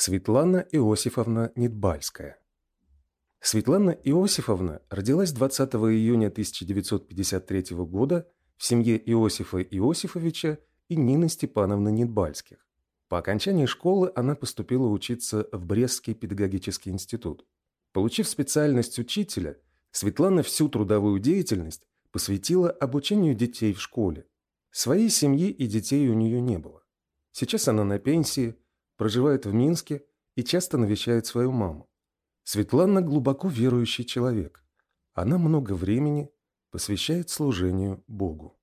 Светлана Иосифовна Недбальская. Светлана Иосифовна родилась 20 июня 1953 года в семье Иосифа Иосифовича и Нины Степановны Недбальских. По окончании школы она поступила учиться в Брестский педагогический институт. Получив специальность учителя, Светлана всю трудовую деятельность посвятила обучению детей в школе. Своей семьи и детей у нее не было. Сейчас она на пенсии – проживает в Минске и часто навещает свою маму. Светлана глубоко верующий человек. Она много времени посвящает служению Богу.